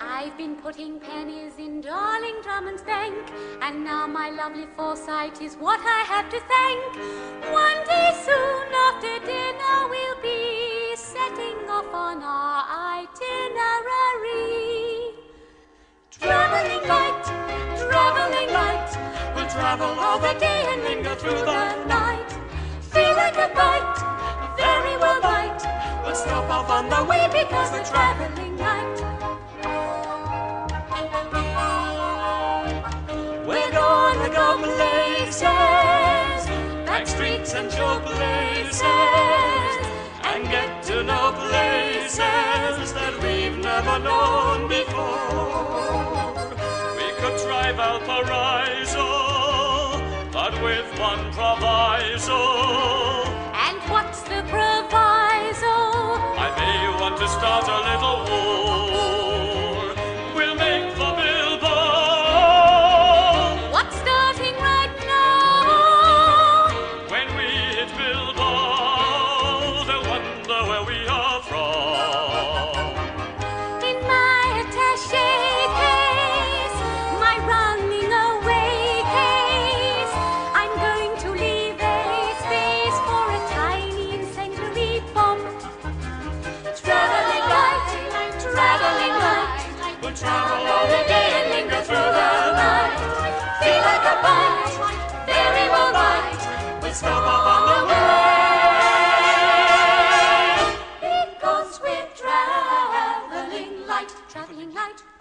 I've been putting pennies in darling Drummond's bank, and now my lovely foresight is what I have to thank. One day soon after dinner, we'll be setting off on our itinerary. Traveling light, traveling light, we'll travel all the day and linger through the night. Feel like a bite, very well light. We'll stop off on the way because we're traveling go places, back streets and show places, and get to know places that we've never known before. We could try Valparaiso, but with one proviso. And what's the proviso? I may want to start a little. night.